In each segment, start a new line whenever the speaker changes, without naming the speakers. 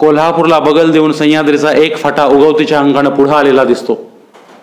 कोल्हापूरला बगल देऊन सह्याद्रीचा एक फाटा उगवतीच्या अंगानं पुढं आलेला दिसतो.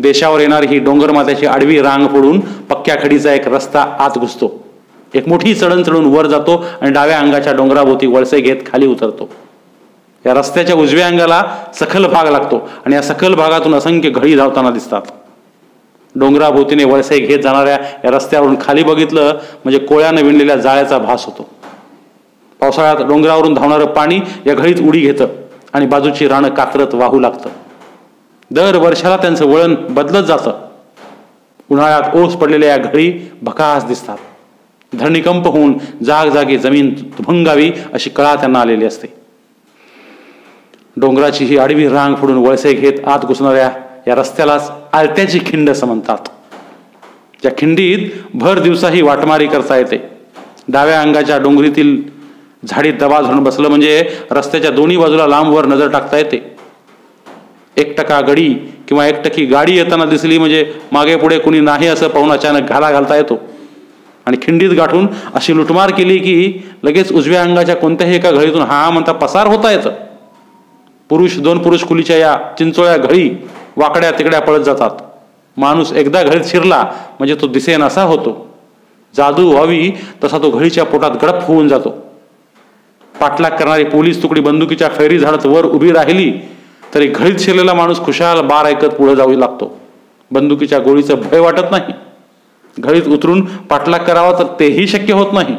देशावर येणारी ही डोंगरमात्याची आडवी रांग पडून पक्क्या खडीचा एक रस्ता आत घुसतो. एक मोठी चढण चढून वर जातो आणि डाव्या अंगाच्या डोंगराभोवती वळसे घेत खाली उतरतो. या रस्त्याच्या उजव्या अंगाला सखल भाग लागतो आणि या सखल भागातून असंख्य घडी धावताना दिसतात. डोंगराभोवतीने वळसे घेत जाणाऱ्या या रस्त्यावरून खाली बघितलं म्हणजे कोळ्यानं विणलेल्या जाळ्याचा भास होतो. पावसाळ्यात डोंगरावरून धावणारं पाणी या घळीत उडी घेतं आणि बाजूची रानं कात्रत वाहू लागतं. दर वर्षाला त्यांचं वळण बदलत जातं. उन्हाळ्यात ओस पडलेल्या या घडी भकास दिसतात. धरणीकंप होऊन जागजागी जमीन भंगावी अशी कळा त्यांना आलेली असते. डोंगराची ही आडवी रांग फोडून वळसे घेत आत घुसणाऱ्या या रस्त्यालाच आलत्याची खिंड असं म्हणतात या खिंडीत भर दिवसाही वाटमारी करता येते. डाव्या अंगाच्या डोंगरीतील झाडीत दबा धरून बसलं म्हणजे रस्त्याच्या दोन्ही बाजूला लांबवर नजर टाकता येते. एक टका गडी किंवा एकटकी गाडी येताना दिसली म्हणजे मागे पुढे कुणी नाही असं पाहून अचानक घाला घालता येतो. आणि खिंडीत गाठून अशी लुटमार केली की लगेच उजव्या अंगाच्या कोणत्याही एका घडीतून हा म्हणता पसार होता येतं पुरुष दोन पुरुष खुलीच्या या चिंचोळ्या घडी वाकड्या तिकड्या पळत जातात. माणूस एकदा घळीत शिरला म्हणजे तो दिसेन असा होतो. जादू व्हावी तसा तो घडीच्या पोटात गडप होऊन जातो. पाठलाग करणारी पोलीस तुकडी बंदुकीच्या फैरी झाडत वर उभी राहिली तरी घडीत शिरलेला माणूस खुशाल बार ऐकत पुढे जाऊ लागतो. बंदुकीच्या गोळीचं भय वाटत नाही. घडीत उतरून पाठलाग करावा तर तेही शक्य होत नाही.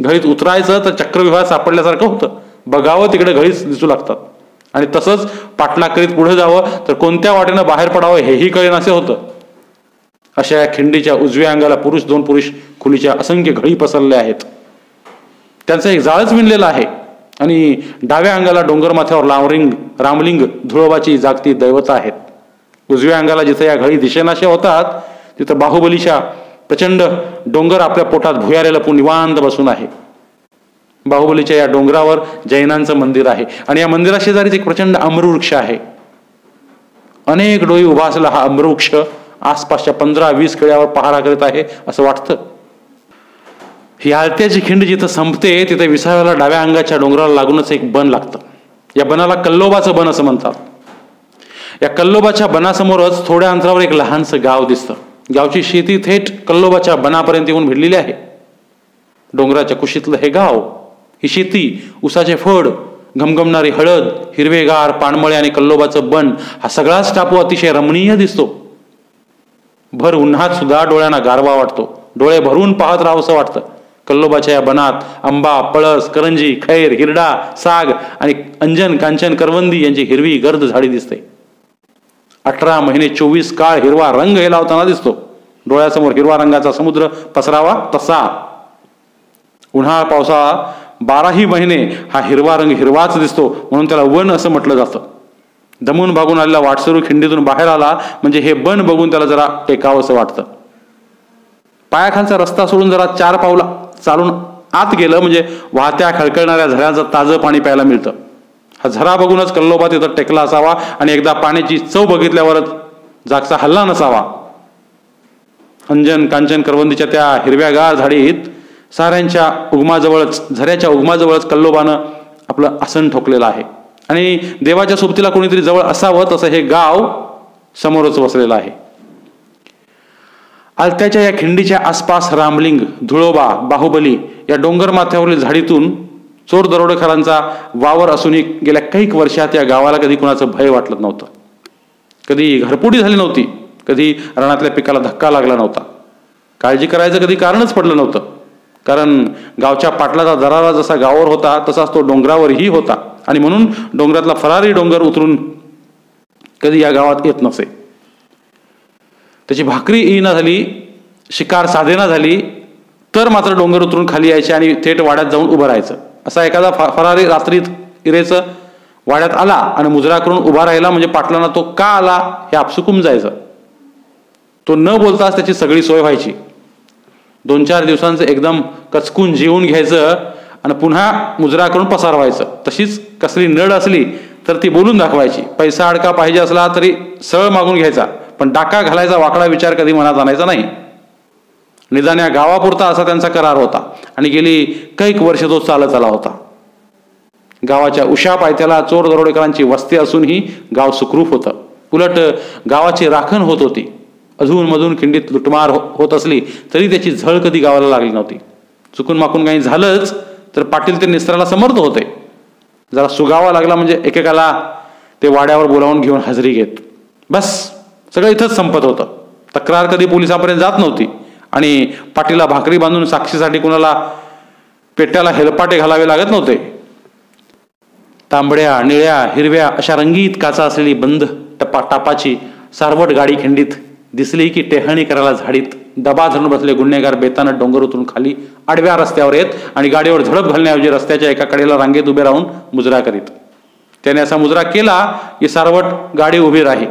घडीत उतरायचं तर चक्रविवाह सापडल्यासारखं होतं. बघावं तिकडे घडीच दिसू लागतात. आणि तसंच पाठलाग करीत पुढे जावं तर कोणत्या वाटेनं बाहेर पडावं हेही कळेनासे होतं. अशा या खिंडीच्या उजव्या अंगाला पुरुष दोन पुरुष खुलीच्या असंख्य घडी पसरल्या आहेत. त्यांचं एक जाळच विणलेलं आहे. आणि डाव्या अंगाला डोंगर माथ्यावर लावरिंग रामलिंग धुळोबाची जागती दैवता आहेत. उजव्या अंगाला जिथे या घडी दिशेनाशे होतात तिथं बाहुबलीच्या प्रचंड डोंगर आपल्या पोटात भुयारे लपून निवांत बसून आहे. बाहुबलीच्या या डोंगरावर जैनांचं मंदिर आहे. आणि या मंदिराशेजारीच एक प्रचंड अमृवृक्ष आहे. अनेक डोळी उभा असलेला हा अमृवृक्ष आसपासच्या पंधरा वीस किळ्यावर पहारा करीत आहे असं वाटतं. ही आळत्याची खिंड जिथं संपते तिथे विसाव्याला डाव्या अंगाच्या डोंगराला लागूनच एक बन लागतं. या बनाला कल्लोबाचं बन असं म्हणतात. या कल्लोबाच्या बनासमोरच थोड्या अंतरावर एक लहानसं गाव दिसतं. गावची शेती थेट कल्लोबाच्या बनापर्यंत येऊन भिडलेली आहे. डोंगराच्या कुशीतलं हे गाव ही शेती उसाचे फड घमघमणारी हळद हिरवेगार पाणमळे आणि कल्लोबाचं बन हा सगळाच टापू अतिशय रमणीय दिसतो. भर उन्हात सुद्धा डोळ्यांना गारवा वाटतो. डोळे भरून पाहत राहावंसं वाटतं. कल्लोबाच्या या बनात आंबा पळस करंजी खैर हिरडा साग आणि अंजन कांचन करवंदी यांची हिरवी गर्द झाडी दिसते. अठरा महिने चोवीस काळ हिरवा रंग हे लावताना दिसतो. डोळ्यासमोर हिरवा रंगाचा समुद्र पसरावा तसा. उन्हाळा पावसाळा बाराही महिने हा हिरवा रंग हिरवाच दिसतो म्हणून त्याला वन असं म्हटलं जातं. दमून भागून आलेला वाटसरू खिंडीतून बाहेर आला म्हणजे हे बन बघून त्याला जरा टेकावंसं वाटतं. पायाखालचा रस्ता सोडून जरा चार पावला. चालून आत गेलं म्हणजे वाहत्या खळखळणाऱ्या झऱ्याचं ताजं पाणी प्यायला मिळतं. हा झरा बघूनच कल्लोबा तिथं टेकला असावा आणि एकदा पाण्याची चव बघितल्यावरच जागचा हल्ला नसावा. अंजन कांचन करवंदीच्या त्या हिरव्यागार झाडीत साऱ्यांच्या उगमाजवळच झऱ्याच्या उगमाजवळच कल्लोबानं आपलं आसन ठोकलेलं आहे. आणि देवाच्या सोबतीला कोणीतरी जवळ असावं तसं हे गाव समोरच वसलेलं आहे. आलत्याच्या या खिंडीच्या आसपास रामलिंग धुळोबा बाहुबली या डोंगर माथ्यावरील झाडीतून चोर दरोडेखरांचा वावर असूनही गेल्या काही वर्षात या गावाला कधी कुणाचं भय वाटलं नव्हतं. कधी घरपोटी झाली नव्हती कधी रणातल्या पिकाला धक्का लागला नव्हता. काळजी करायचं कधी कारणच पडलं नव्हतं. कारण गावच्या पाटलाचा दरारा जसा गावावर होता तसाच तो डोंगरावरही होता. आणि म्हणून डोंगरातला फरारी डोंगर उतरून कधी या गावात येत नसे. त्याची भाकरी येईना झाली शिकार साधेना झाली तर मात्र डोंगर उतरून खाली यायचे आणि थेट वाड्यात जाऊन उभं राहायचं. असा एखादा फरारी रात्रीत इरेचं वाड्यात आला आणि मुजरा करून उभा राहिला म्हणजे पाटलांना तो का आला हे आपसुकून जायचं. तो न बोलताच त्याची सगळी सोय व्हायची. दोन चार दिवसांचं एकदम कचकून जेवून घ्यायचं आणि पुन्हा मुजरा करून पसार व्हायचं तशीच कसली नड असली तर ती बोलून दाखवायची. पैसा अडका पाहिजे असला तरी सळ मागून घ्यायचा. पण डाका घालायचा वाकडा विचार कधी मनात आणायचा नाही. निदान या गावापुरता असा त्यांचा करार होता. आणि गेली कैक वर्ष तो चालत आला होता. गावाच्या उशा पायथ्याला चोर दरोडेकरांची वस्ती असूनही गाव सुखरूप होतं. उलट गावाची राखण होत होती. अधूनमधून खिंडीत लुटमार हो-, होत असली तरी त्याची झळ कधी गावाला लागली नव्हती. चुकून माकून काही झालंच तर पाटील ते निसराला समर्थ होते. जरा सुगावा लागला म्हणजे एकेकाला ते वाड्यावर बोलावून घेऊन हजेरी घेत. बस. सगळं इथंच संपत होतं. तक्रार कधी पोलिसापर्यंत जात नव्हती. आणि पाटीला भाकरी बांधून साक्षीसाठी कुणाला पेट्याला हेलपाटे घालावे लागत नव्हते. तांबड्या निळ्या हिरव्या अशा रंगीत काचा असलेली बंद टपा टापाची सारवट गाडी खिंडीत दिसली की टेहणी करायला झाडीत. दबा धरून बसले गुन्हेगार बेतानं डोंगर उतरून खाली आडव्या रस्त्यावर येत आणि गाडीवर झडप घालण्याऐवजी रस्त्याच्या एका कडेला रांगेत उभे राहून मुजरा करीत. त्याने असा मुजरा केला की सारवट गाडी उभी राही.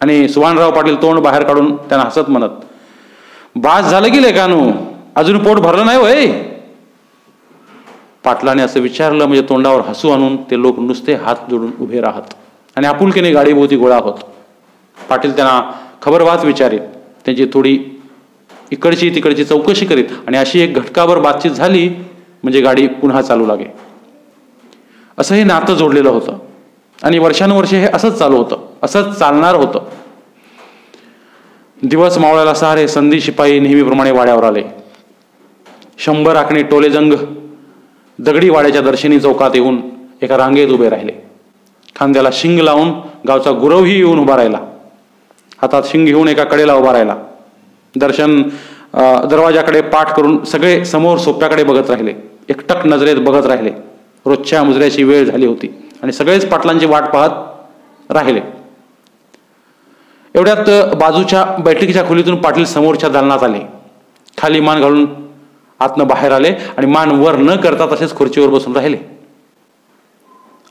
आणि सुभानराव पाटील तोंड बाहेर काढून त्यांना हसत म्हणत बास झालं की लेखानू अजून पोट भरलं नाही वय? पाटलाने असं विचारलं म्हणजे तोंडावर हसू आणून ते लोक नुसते हात जोडून उभे राहत आणि आपुलकीने गाडीभोवती गोळा होत. पाटील त्यांना खबरवाच विचारित त्यांची थोडी इकडची तिकडची चौकशी करीत आणि अशी एक घटकाभर बातचीत झाली म्हणजे गाडी पुन्हा चालू लागे. असं हे नातं जोडलेलं होतं आणि वर्षानुवर्षे हे असंच चालू होतं. असंच चालणार होतं. दिवस मावळ्याला सारे संधी शिपाई नेहमीप्रमाणे वाड्यावर आले. शंभर आखणी टोलेजंग दगडी वाड्याच्या दर्शनी चौकात येऊन एका रांगेत उभे राहिले. खांद्याला शिंग लावून गावचा गुरवही येऊन उभा राहिला. हातात शिंग घेऊन एका कडेला उभा राहिला. दर्शन दरवाजाकडे पाठ करून सगळे समोर सोप्याकडे बघत राहिले. एकटक नजरेत बघत राहिले. रोजच्या मुजऱ्याची वेळ झाली होती आणि सगळेच पाटलांची वाट पाहत राहिले. एवढ्यात बाजूच्या बैठकीच्या खोलीतून पाटील समोरच्या दालनात आले. खाली मान घालून आतनं बाहेर आले आणि मान वर न करता तसेच खुर्चीवर बसून राहिले.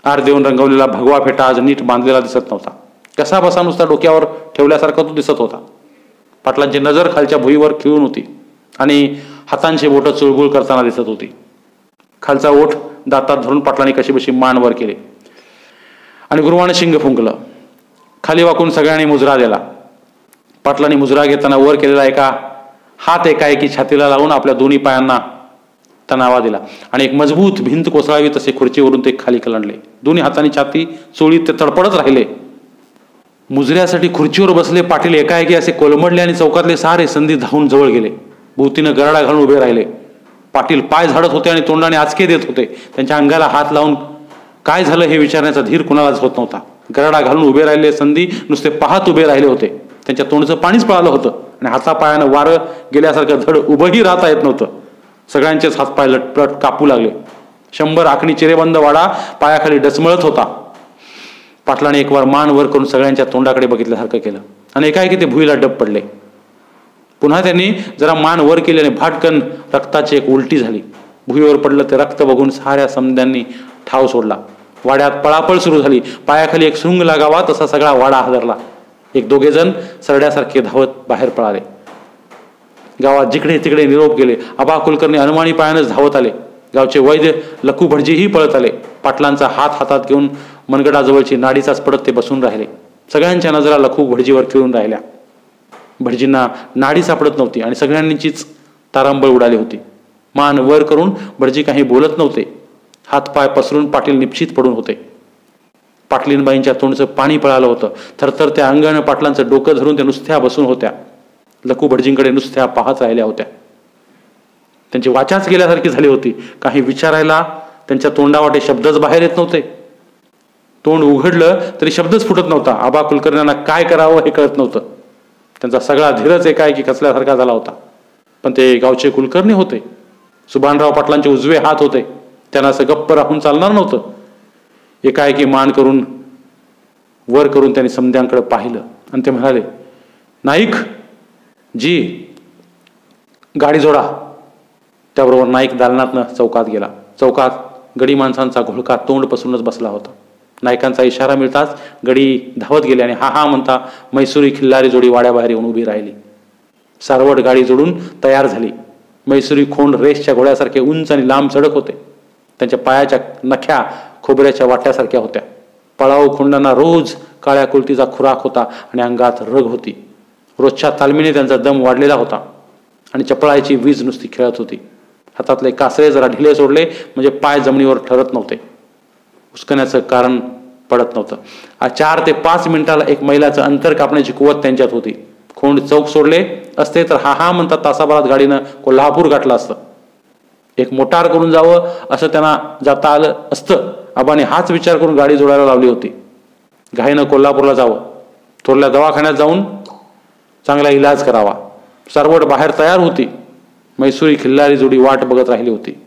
आर देऊन रंगवलेला भगवा फेटा आज नीट बांधलेला दिसत नव्हता. कसा बसा नुसता डोक्यावर ठेवल्यासारखा तो दिसत होता. पाटलांची नजर खालच्या भुईवर खिळून होती आणि हातांची बोट चुळबुळ करताना दिसत होती. खालचा ओठ दातात धरून पाटलांनी कशी बशी मान वर केले. आणि गुरुवाने शिंग फुंकलं. खाली वाकून सगळ्यांनी मुजरा दिला. पाटलांनी मुजरा घेताना वर केलेला एका हात एकाएकी छातीला लावून आपल्या दोन्ही पायांना तणावा दिला. आणि एक मजबूत भिंत कोसळावी तसे खुर्चीवरून ते खाली कलंडले. दोन्ही हाताने छाती चोळीत ते तडपडत राहिले. मुजऱ्यासाठी खुर्चीवर बसले पाटील एकाएकी असे कोलमडले आणि चौकातले सारे संधी धावून जवळ गेले. भोवतीनं गराडा घालून उभे राहिले. पाटील पाय झाडत होते आणि तोंडाने आचके देत होते. त्यांच्या अंगाला हात लावून काय झालं हे विचारण्याचा धीर कुणालाच होत नव्हता. गराडा घालून उभे राहिले संधी नुसते पाहत उभे राहिले होते. त्यांच्या तोंडचं पाणीच पळालं होतं. आणि हातापायानं वारं गेल्यासारखं धड उभंही राहता येत नव्हतं. सगळ्यांचेच हातपाय लटपट कापू लागले. शंभर आखणी चिरेबंद वाडा पायाखाली डचमळत होता. पाटलाने एक वार मान वर करून सगळ्यांच्या तोंडाकडे बघितल्यासारखं केलं. आणि एकाएकी ते भुईला डब पडले. पुन्हा त्यांनी जरा मान वर केली आणि भाटकन रक्ताची एक उलटी झाली. भुईवर पडलं ते रक्त बघून साऱ्या समद्यांनी ठाव सोडला. वाड्यात पळापळ सुरू झाली. पायाखाली एक शृंग लागावा तसा सगळा वाडा हादरला. एक दोघे जण सरड्यासारखे धावत बाहेर पळाले. गावात जिकडे तिकडे निरोप गेले. आबा कुलकर्णी अनुमानी पायानेच धावत आले. गावचे वैद्य लखू भटजीही पळत आले. पाटलांचा हात हातात घेऊन मनगडाजवळची नाडीचाच पडत ते बसून राहिले. सगळ्यांच्या नजरा लखू भटजीवर खेळून राहिल्या. भटजींना नाडी सापडत नव्हती आणि सगळ्यांनीचीच तारांबळ उडाली होती. मान वर करून भटजी काही बोलत नव्हते. हातपाय पसरून पाटील निश्चित पडून होते. पाटलींबाईंच्या तोंडचं पाणी पळालं होतं. थरथर त्या अंगानं पाटलांचं डोकं धरून त्या नुसत्या बसून होत्या. लखू भटजींकडे नुसत्या पाहत राहिल्या होत्या. त्यांची वाचाच गेल्यासारखी झाली होती. काही विचारायला त्यांच्या तोंडावाटे शब्दच बाहेर येत नव्हते. तोंड उघडलं तरी शब्दच फुटत नव्हता. आबा कुलकर्ण्यांना काय करावं हे कळत नव्हतं. त्यांचा सगळा धीरच एकाएकी कसल्यासारखा झाला होता. पण ते गावचे कुलकर्णी होते. सुभानराव पाटलांचे उजवे हात होते. त्यांना असं गप्प राहून चालणार नव्हतं. एकाएकी मान करून वर करून त्यांनी समध्यांकडे पाहिलं. आणि ते म्हणाले नाईक जी गाडी जोडा. त्याबरोबर नाईक दालनातनं चौकात गेला. चौकात गडी माणसांचा घोळका तोंड पसरूनच बसला होता. नायकांचा इशारा मिळताच गडी धावत गेली आणि हा हा म्हणता मैसुरी खिल्लारी जोडी वाड्याबाहेर येऊन उभी राहिली. सारवट गाडी जोडून तयार झाली. मैसुरी खोंड रेसच्या घोड्यासारखे उंच आणि लांब चढक होते. त्यांच्या पायाच्या नख्या खोबऱ्याच्या वाट्यासारख्या होत्या. पळाऊ खुंडांना रोज काळ्या कुलतीचा खुराक होता आणि अंगात रग होती. रोजच्या तालमीने त्यांचा दम वाढलेला होता आणि चपळायची वीज नुसती खेळत होती. हातातले कासरे जरा ढिले सोडले म्हणजे पाय जमिनीवर ठरत नव्हते. हुसकण्याचं कारण पडत नव्हतं. चार ते पाच मिनिटाला एक महिलाचं अंतर कापण्याची कुवत त्यांच्यात होती. खोंड चौक सोडले असते तर हा हा म्हणतात तासाभरात गाडीनं कोल्हापूर गाठलं असतं. एक मोटार करून जावं असं त्यांना जाता आलं असतं. आबाने हाच विचार करून गाडी जोडायला लावली होती. घाईनं कोल्हापूरला जावं. थोरल्या दवाखान्यात जाऊन चांगला इलाज करावा. सरवट बाहेर तयार होती. मैसुरी खिल्लारी जोडी वाट बघत राहिली होती.